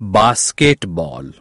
basketball.